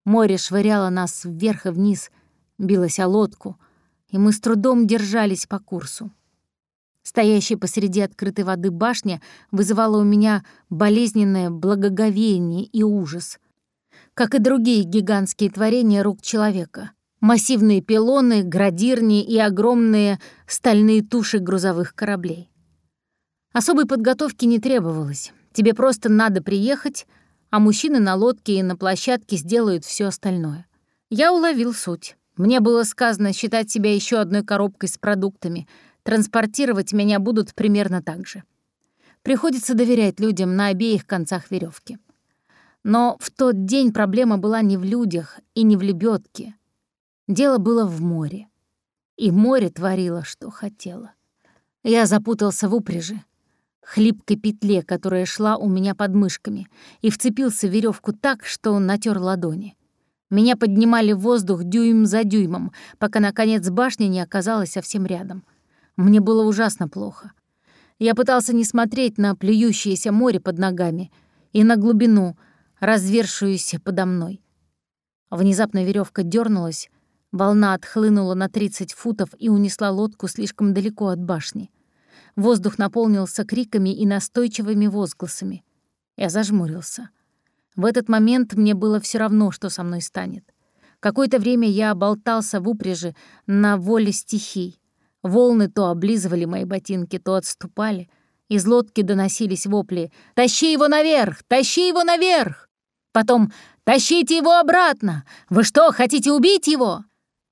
Море швыряло нас вверх и вниз, билось о лодку, и мы с трудом держались по курсу. Стоящая посреди открытой воды башня вызывала у меня болезненное благоговение и ужас, как и другие гигантские творения рук человека. Массивные пилоны, градирни и огромные стальные туши грузовых кораблей. Особой подготовки не требовалось. Тебе просто надо приехать, а мужчины на лодке и на площадке сделают все остальное. Я уловил суть. Мне было сказано считать себя еще одной коробкой с продуктами — Транспортировать меня будут примерно так же. Приходится доверять людям на обеих концах веревки. Но в тот день проблема была не в людях и не в лебедке. Дело было в море. И море творило, что хотело. Я запутался в упряжи, хлипкой петле, которая шла у меня под мышками, и вцепился в веревку так, что он натер ладони. Меня поднимали в воздух дюйм за дюймом, пока, наконец, башня не оказалась совсем рядом — мне было ужасно плохо. Я пытался не смотреть на плюющееся море под ногами и на глубину, развершуюся подо мной. Внезапно веревка дернулась, волна отхлынула на 30 футов и унесла лодку слишком далеко от башни. Воздух наполнился криками и настойчивыми возгласами. Я зажмурился. В этот момент мне было все равно, что со мной станет. Какое-то время я болтался в упряжи на воле стихий. Волны то облизывали мои ботинки, то отступали. Из лодки доносились вопли «Тащи его наверх! Тащи его наверх!» Потом «Тащите его обратно! Вы что, хотите убить его?»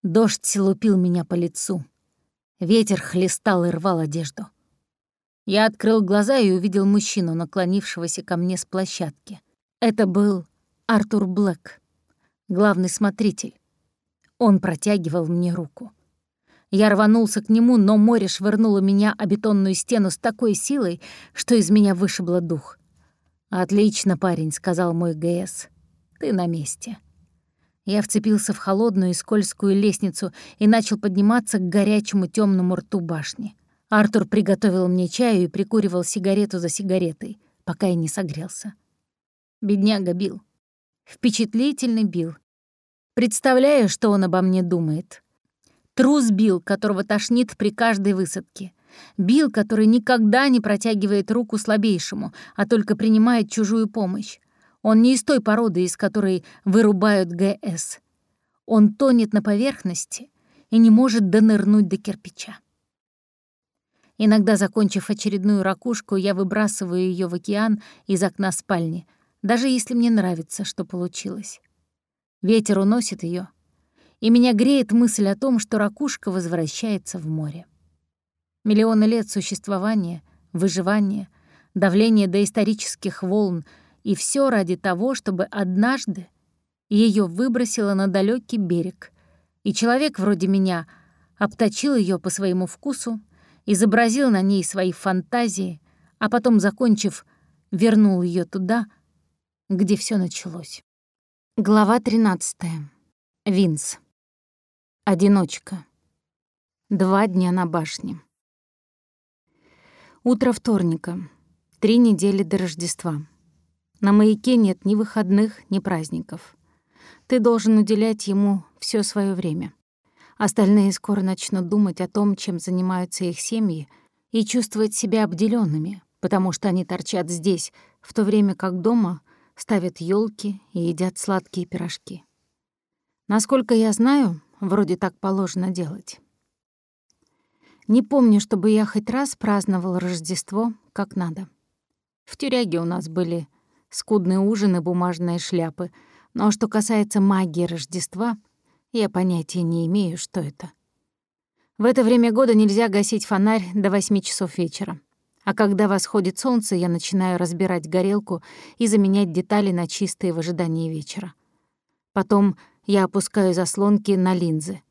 Дождь лупил меня по лицу. Ветер хлестал и рвал одежду. Я открыл глаза и увидел мужчину, наклонившегося ко мне с площадки. Это был Артур Блэк, главный смотритель. Он протягивал мне руку. Я рванулся к нему, но море швырнуло меня о бетонную стену с такой силой, что из меня вышибло дух. «Отлично, парень», — сказал мой ГС. «Ты на месте». Я вцепился в холодную и скользкую лестницу и начал подниматься к горячему темному рту башни. Артур приготовил мне чаю и прикуривал сигарету за сигаретой, пока я не согрелся. Бедняга Бил. Впечатлительный Бил. Представляю, что он обо мне думает. Трус Бил, которого тошнит при каждой высадке. Бил, который никогда не протягивает руку слабейшему, а только принимает чужую помощь. Он не из той породы, из которой вырубают ГС. Он тонет на поверхности и не может донырнуть до кирпича. Иногда, закончив очередную ракушку, я выбрасываю ее в океан из окна спальни, даже если мне нравится, что получилось. Ветер уносит ее, и меня греет мысль о том, что ракушка возвращается в море. Миллионы лет существования, выживания, давления доисторических волн — и все ради того, чтобы однажды ее выбросило на далекий берег, и человек вроде меня обточил ее по своему вкусу, изобразил на ней свои фантазии, а потом, закончив, вернул ее туда, где все началось. Глава 13. Винс. Одиночка. Два дня на башне. Утро вторника. Три недели до Рождества. На маяке нет ни выходных, ни праздников. Ты должен уделять ему все свое время. Остальные скоро начнут думать о том, чем занимаются их семьи, и чувствовать себя обделенными, потому что они торчат здесь, в то время как дома ставят елки и едят сладкие пирожки. Насколько я знаю, вроде так положено делать. Не помню, чтобы я хоть раз праздновал Рождество как надо. В тюряге у нас были скудный ужин и бумажные шляпы. Но что касается магии Рождества, я понятия не имею, что это. В это время года нельзя гасить фонарь до восьми часов вечера. А когда восходит солнце, я начинаю разбирать горелку и заменять детали на чистые в ожидании вечера. Потом я опускаю заслонки на линзы.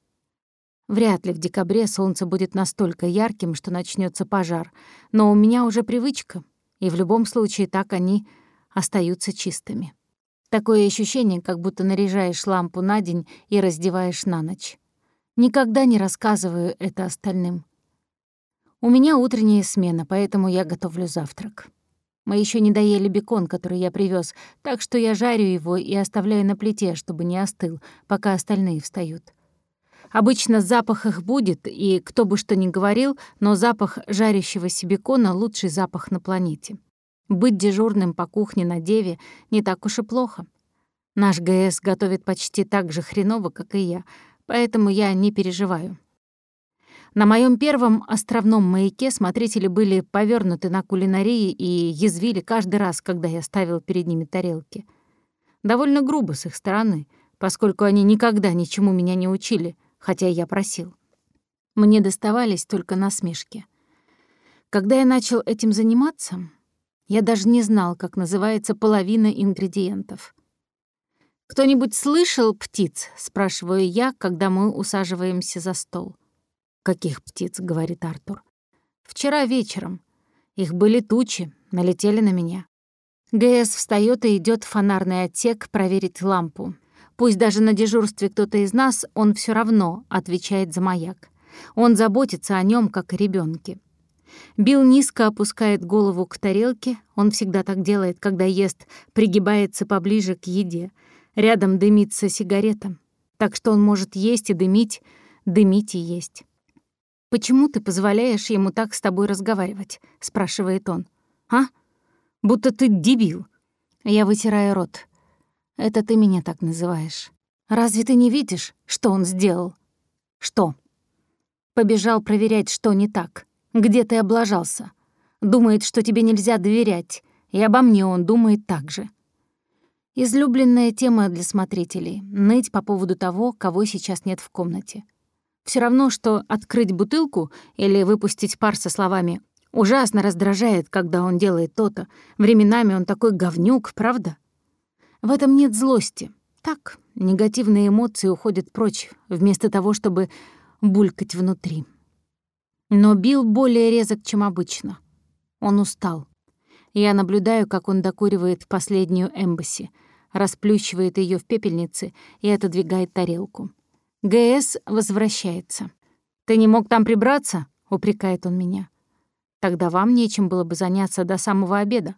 Вряд ли в декабре солнце будет настолько ярким, что начнется пожар, но у меня уже привычка, и в любом случае так они остаются чистыми. Такое ощущение, как будто наряжаешь лампу на день и раздеваешь на ночь. Никогда не рассказываю это остальным. У меня утренняя смена, поэтому я готовлю завтрак. Мы еще не доели бекон, который я привез, так что я жарю его и оставляю на плите, чтобы не остыл, пока остальные встают. Обычно запах их будет, и кто бы что ни говорил, но запах жарящегося бекона — лучший запах на планете. Быть дежурным по кухне на Деве не так уж и плохо. Наш ГС готовит почти так же хреново, как и я, поэтому я не переживаю. На моем первом островном маяке смотрители были повернуты на кулинарии и язвили каждый раз, когда я ставил перед ними тарелки. Довольно грубо с их стороны, поскольку они никогда ничему меня не учили, хотя я просил. Мне доставались только насмешки. Когда я начал этим заниматься, я даже не знал, как называется половина ингредиентов. «Кто-нибудь слышал птиц?» — спрашиваю я, когда мы усаживаемся за стол. «Каких птиц?» — говорит Артур. «Вчера вечером. Их были тучи, налетели на меня. ГС встает и идет в фонарный отсек проверить лампу. Пусть даже на дежурстве кто-то из нас, он все равно отвечает за маяк. Он заботится о нем, как о ребенке. Билл низко опускает голову к тарелке, он всегда так делает, когда ест, пригибается поближе к еде. Рядом дымится сигарета, так что он может есть и дымить, дымить и есть. «Почему ты позволяешь ему так с тобой разговаривать?» — спрашивает он. «А? Будто ты дебил». Я вытираю рот. «Это ты меня так называешь. Разве ты не видишь, что он сделал?» «Что?» «Побежал проверять, что не так. Где ты облажался. Думает, что тебе нельзя доверять. И обо мне он думает так же. Излюбленная тема для смотрителей — ныть по поводу того, кого сейчас нет в комнате. Все равно, что открыть бутылку или выпустить пар со словами «ужасно раздражает, когда он делает то-то, временами он такой говнюк, правда?» В этом нет злости. Так, негативные эмоции уходят прочь, вместо того, чтобы булькать внутри. Но Билл более резок, чем обычно. Он устал. Я наблюдаю, как он докуривает последнюю эмбасси — расплющивает ее в пепельнице и отодвигает тарелку. ГС возвращается. «Ты не мог там прибраться?» — упрекает он меня. «Тогда вам нечем было бы заняться до самого обеда.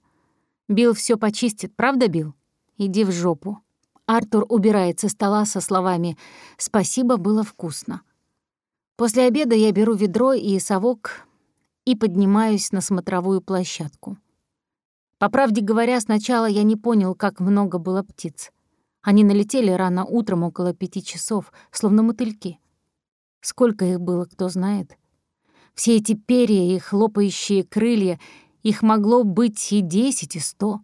Билл все почистит, правда, Билл? Иди в жопу». Артур убирает со стола со словами «Спасибо, было вкусно». После обеда я беру ведро и совок и поднимаюсь на смотровую площадку. По правде говоря, сначала я не понял, как много было птиц. Они налетели рано утром около пяти часов, словно мотыльки. Сколько их было, кто знает. Все эти перья и хлопающие крылья, их могло быть и десять, и сто.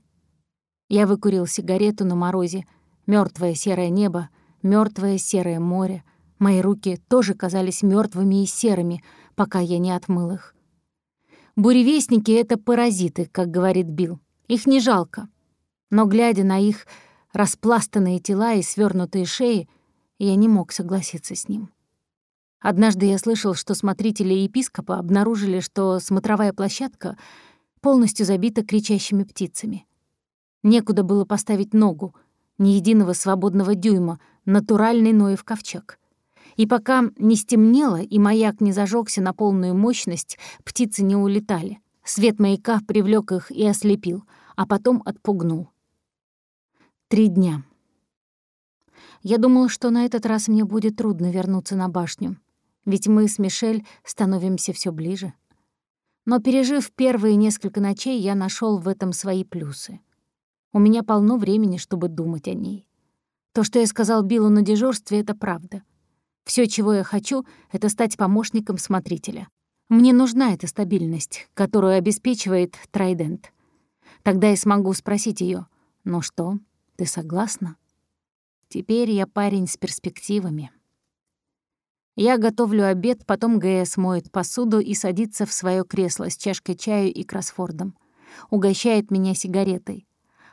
Я выкурил сигарету на морозе. Мертвое серое небо, мертвое серое море. Мои руки тоже казались мертвыми и серыми, пока я не отмыл их. Буревестники — это паразиты, как говорит Билл. Их не жалко. Но, глядя на их распластанные тела и свернутые шеи, я не мог согласиться с ним. Однажды я слышал, что смотрители епископа обнаружили, что смотровая площадка полностью забита кричащими птицами. Некуда было поставить ногу, ни единого свободного дюйма, натуральный Ноев ковчег. И пока не стемнело и маяк не зажегся на полную мощность, птицы не улетали. Свет маяка привлек их и ослепил, а потом отпугнул. Три дня. Я думал, что на этот раз мне будет трудно вернуться на башню, ведь мы с Мишель становимся все ближе. Но пережив первые несколько ночей, я нашел в этом свои плюсы. У меня полно времени, чтобы думать о ней. То, что я сказал Биллу на дежурстве, — это правда. Все, чего я хочу, — это стать помощником смотрителя. Мне нужна эта стабильность, которую обеспечивает Трайдент. Тогда я смогу спросить ее: «Ну что, ты согласна?» Теперь я парень с перспективами. Я готовлю обед, потом ГС моет посуду и садится в свое кресло с чашкой чаю и кроссфордом. Угощает меня сигаретой.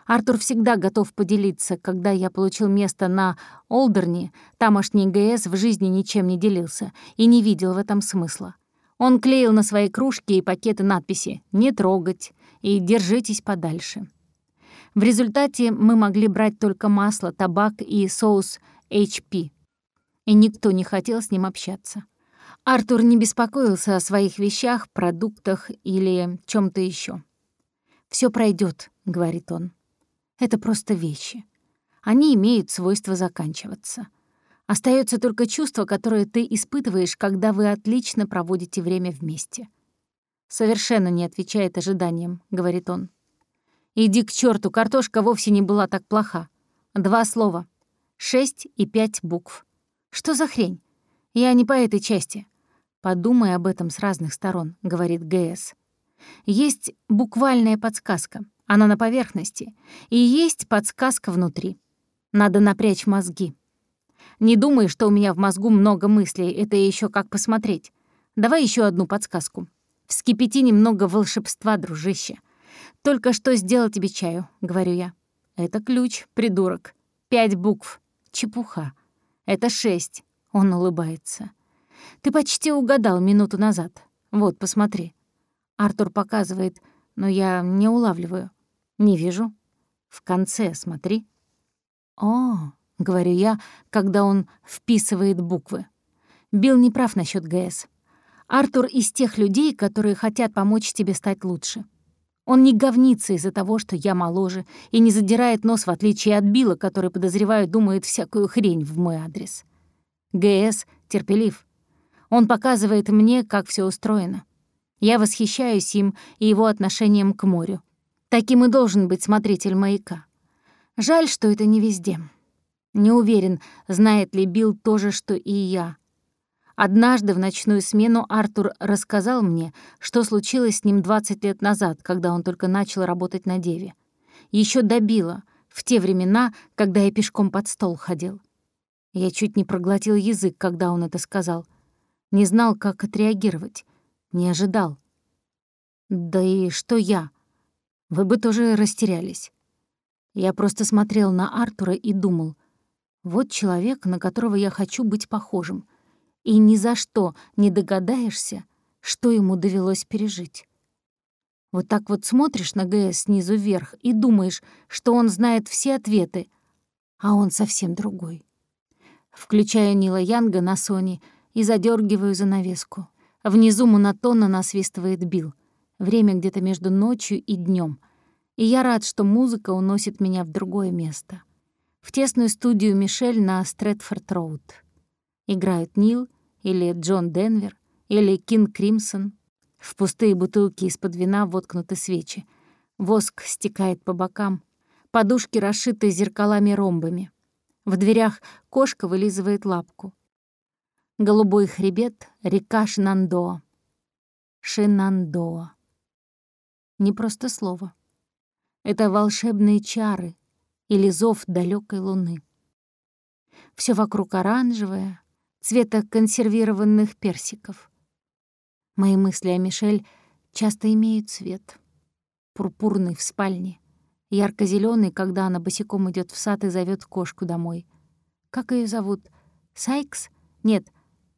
Артур всегда готов поделиться. Когда я получил место на Олдерне, тамошний ГС в жизни ничем не делился и не видел в этом смысла. Он клеил на свои кружки и пакеты надписи «Не трогать» и «Держитесь подальше». В результате мы могли брать только масло, табак и соус HP. И никто не хотел с ним общаться. Артур не беспокоился о своих вещах, продуктах или чем то еще. Все пройдет, говорит он. «Это просто вещи. Они имеют свойство заканчиваться». Остается только чувство, которое ты испытываешь, когда вы отлично проводите время вместе. «Совершенно не отвечает ожиданиям», — говорит он. «Иди к черту, картошка вовсе не была так плоха. Два слова. Шесть и пять букв. Что за хрень? Я не по этой части. Подумай об этом с разных сторон», — говорит ГС. Есть буквальная подсказка. Она на поверхности. И есть подсказка внутри. Надо напрячь мозги. Не думай, что у меня в мозгу много мыслей, это еще как посмотреть. Давай еще одну подсказку. Вскипяти немного волшебства, дружище. Только что сделал тебе чаю, говорю я. Это ключ, придурок. Пять букв. Чепуха. Это шесть. Он улыбается. Ты почти угадал минуту назад. Вот, посмотри. Артур показывает, но я не улавливаю. Не вижу. В конце смотри. О, — говорю я, когда он вписывает буквы. Билл не прав насчет ГС. Артур из тех людей, которые хотят помочь тебе стать лучше. Он не говнится из-за того, что я моложе, и не задирает нос, в отличие от Билла, который, подозреваю, думает всякую хрень в мой адрес. ГС терпелив. Он показывает мне, как все устроено. Я восхищаюсь им и его отношением к морю. Таким и должен быть смотритель маяка. Жаль, что это не везде. Не уверен, знает ли Билл то же, что и я. Однажды в ночную смену Артур рассказал мне, что случилось с ним 20 лет назад, когда он только начал работать на Деве. Еще до Билла, в те времена, когда я пешком под стол ходил. Я чуть не проглотил язык, когда он это сказал. Не знал, как отреагировать. Не ожидал. Да и что я? Вы бы тоже растерялись. Я просто смотрел на Артура и думал, вот человек, на которого я хочу быть похожим. И ни за что не догадаешься, что ему довелось пережить. Вот так вот смотришь на ГС снизу вверх и думаешь, что он знает все ответы, а он совсем другой. Включаю Нила Янга на Сони и задергиваю занавеску. Внизу монотонно насвистывает Билл. Время где-то между ночью и днем, И я рад, что музыка уносит меня в другое место. В тесную студию Мишель на Стрэдфорд-Роуд. Играют Нил или Джон Денвер или Кинг Кримсон. В пустые бутылки из-под вина воткнуты свечи. Воск стекает по бокам. Подушки расшиты зеркалами-ромбами. В дверях кошка вылизывает лапку. Голубой хребет — река Шинандоа. Шинандоа. Не просто слово. Это волшебные чары или зов далекой луны. Все вокруг оранжевое, цвета консервированных персиков. Мои мысли о Мишель часто имеют цвет. Пурпурный в спальне, ярко зеленый когда она босиком идет в сад и зовет кошку домой. Как ее зовут? Сайкс? Нет,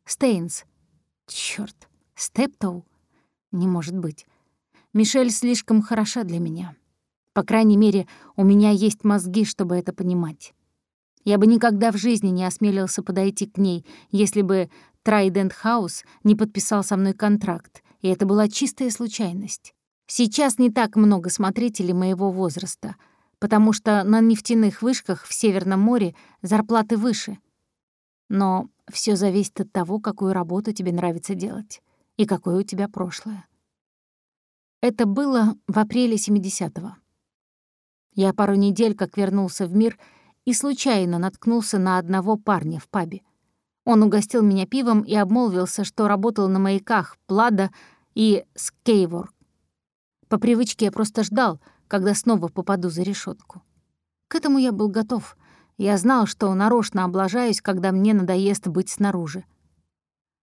Стейнс. Черт, Стептоу? Не может быть. Мишель слишком хороша для меня. По крайней мере, у меня есть мозги, чтобы это понимать. Я бы никогда в жизни не осмелился подойти к ней, если бы Трайдент Хаус не подписал со мной контракт, и это была чистая случайность. Сейчас не так много смотрителей моего возраста, потому что на нефтяных вышках в Северном море зарплаты выше. Но все зависит от того, какую работу тебе нравится делать и какое у тебя прошлое. Это было в апреле 70-го. Я пару недель как вернулся в мир и случайно наткнулся на одного парня в пабе. Он угостил меня пивом и обмолвился, что работал на маяках Плада и Скейворк. По привычке я просто ждал, когда снова попаду за решетку. К этому я был готов. Я знал, что нарочно облажаюсь, когда мне надоест быть снаружи.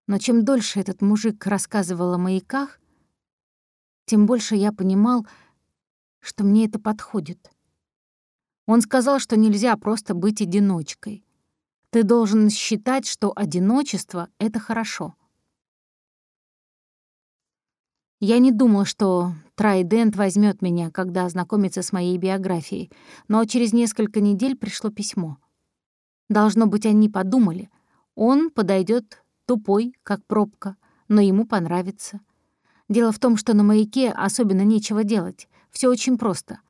Но чем дольше этот мужик рассказывал о маяках, тем больше я понимал, что мне это подходит. Он сказал, что нельзя просто быть одиночкой. Ты должен считать, что одиночество — это хорошо. Я не думал, что Трайдент возьмет меня, когда ознакомится с моей биографией, но через несколько недель пришло письмо. Должно быть, они подумали. Он подойдет тупой, как пробка, но ему понравится. Дело в том, что на маяке особенно нечего делать. Все очень просто.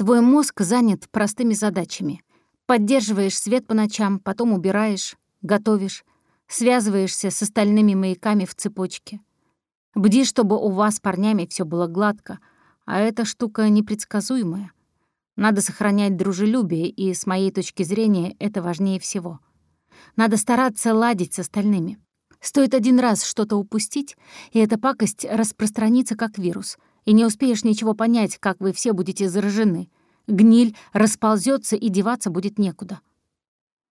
Твой мозг занят простыми задачами. Поддерживаешь свет по ночам, потом убираешь, готовишь, связываешься с остальными маяками в цепочке — Бди, чтобы у вас с парнями все было гладко, а эта штука непредсказуемая. Надо сохранять дружелюбие, и, с моей точки зрения, это важнее всего. Надо стараться ладить с остальными. Стоит один раз что-то упустить, и эта пакость распространится как вирус, и не успеешь ничего понять, как вы все будете заражены. Гниль расползется, и деваться будет некуда.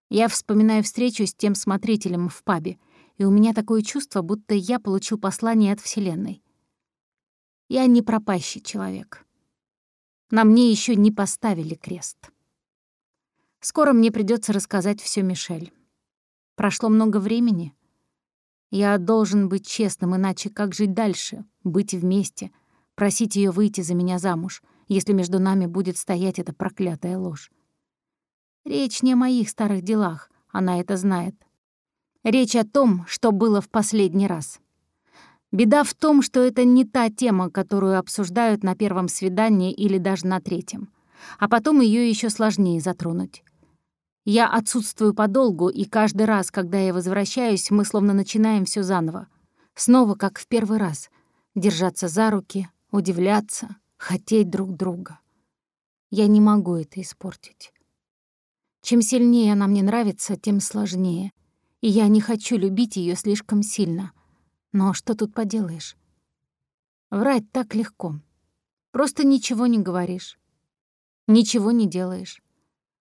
Я вспоминаю встречу с тем смотрителем в пабе — и у меня такое чувство, будто я получил послание от Вселенной. Я не пропащий человек. На мне еще не поставили крест. Скоро мне придется рассказать все Мишель. Прошло много времени. Я должен быть честным, иначе как жить дальше, быть вместе, просить ее выйти за меня замуж, если между нами будет стоять эта проклятая ложь. Речь не о моих старых делах, она это знает. Речь о том, что было в последний раз. Беда в том, что это не та тема, которую обсуждают на первом свидании или даже на третьем. А потом ее еще сложнее затронуть. Я отсутствую подолгу, и каждый раз, когда я возвращаюсь, мы словно начинаем все заново. Снова, как в первый раз, держаться за руки, удивляться, хотеть друг друга. Я не могу это испортить. Чем сильнее она мне нравится, тем сложнее. И я не хочу любить ее слишком сильно. Но что тут поделаешь? Врать так легко. Просто ничего не говоришь. Ничего не делаешь.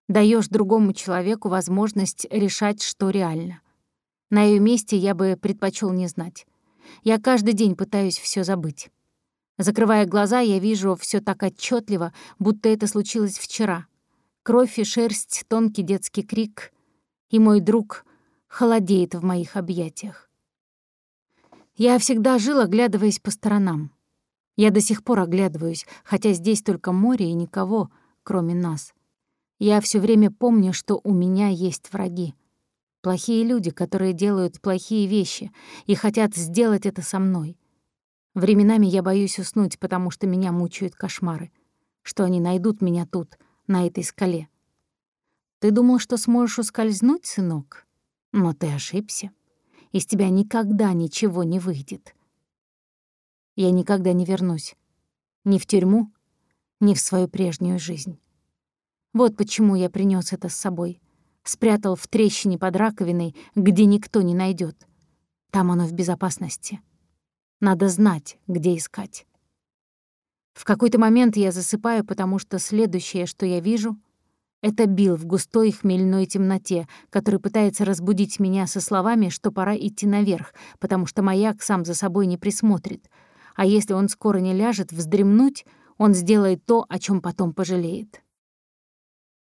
Даешь другому человеку возможность решать, что реально. На ее месте я бы предпочел не знать. Я каждый день пытаюсь все забыть. Закрывая глаза, я вижу все так отчетливо, будто это случилось вчера. Кровь и шерсть, тонкий детский крик, и мой друг холодеет в моих объятиях. Я всегда жил, оглядываясь по сторонам. Я до сих пор оглядываюсь, хотя здесь только море и никого, кроме нас. Я все время помню, что у меня есть враги. Плохие люди, которые делают плохие вещи и хотят сделать это со мной. Временами я боюсь уснуть, потому что меня мучают кошмары, что они найдут меня тут, на этой скале. Ты думал, что сможешь ускользнуть, сынок? Но ты ошибся. Из тебя никогда ничего не выйдет. Я никогда не вернусь. Ни в тюрьму, ни в свою прежнюю жизнь. Вот почему я принес это с собой. Спрятал в трещине под раковиной, где никто не найдет. Там оно в безопасности. Надо знать, где искать. В какой-то момент я засыпаю, потому что следующее, что я вижу, это Билл в густой хмельной темноте, который пытается разбудить меня со словами, что пора идти наверх, потому что маяк сам за собой не присмотрит. А если он скоро не ляжет вздремнуть, он сделает то, о чем потом пожалеет.